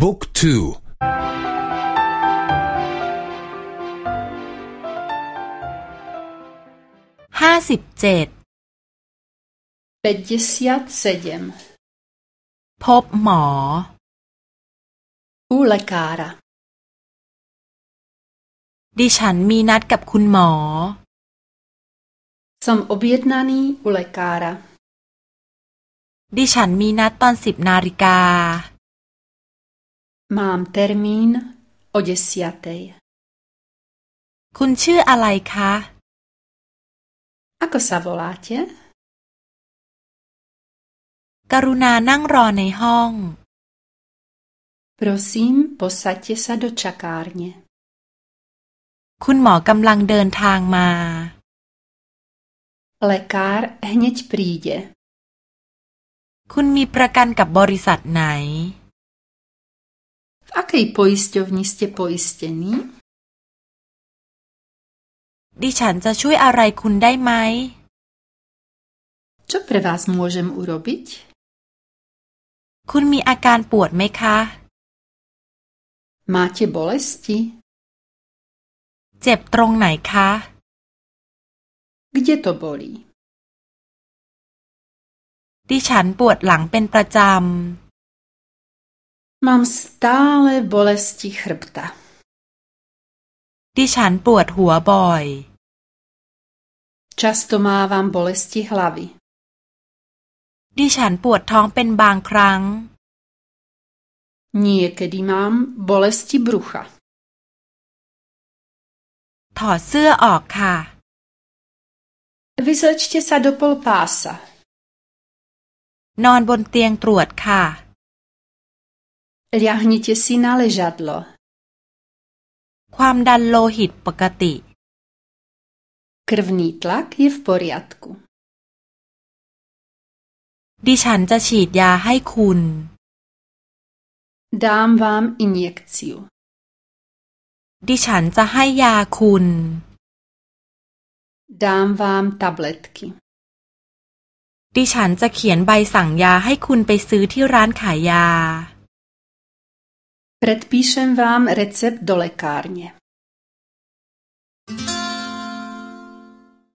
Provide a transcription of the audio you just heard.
บุ๊กทูห้าสิบเจ็ดเปดสิบเซเมพบหมออูเลการะดิฉันมีนัดกับคุณหมอ Som objednaný u lékára. ดิฉันมีนัดตอนสิบนาฬิกา Mám termín o desiatej. คุณชื่ออะไรคะ Ako sa voláte? กรุณานั่งรอในห้อง Prosím, posaďte sa do čakárne. คุณหมอกำลังเดินทางมา Lekár hneď príde. คุณมีประกันกับบริษัทไหน V akej poisťovni ste poistení? ดิฉันจะช่วยอะไรคุณได้ไหม Čo pre vás môžem urobiť? คุณมีอาการปวดไหมคะ Máte bolesti? เจ็บตรงไหนคะ Kde to bolí? ดิฉันปวดหลังเป็นประจำ Mám stále bolesti chrbta. ดิฉันปวดหัวบ่อย Často mávam bolesti hlavy. ดิฉันปวดท้องเป็นบางครั้ง Niekedy mám bolesti brucha. ถอดเสื้อออกค่ะ Vyzlečte sa do polpása. นอนบนเตียงตรวจค่ะ Ľahnite si na ležadlo. ความดันโลหิตปกติ Krvný tlak je v poriadku. ดิฉันจะฉีดยาให้คุณ Dám vám injekciu. ดิฉันจะให้ยาคุณ Dám vám tabletky. ดิฉันจะเขียนใบสั่งยาให้คุณไปซื้อที่ร้านขายยา Predpíšem vám recept do lekárně.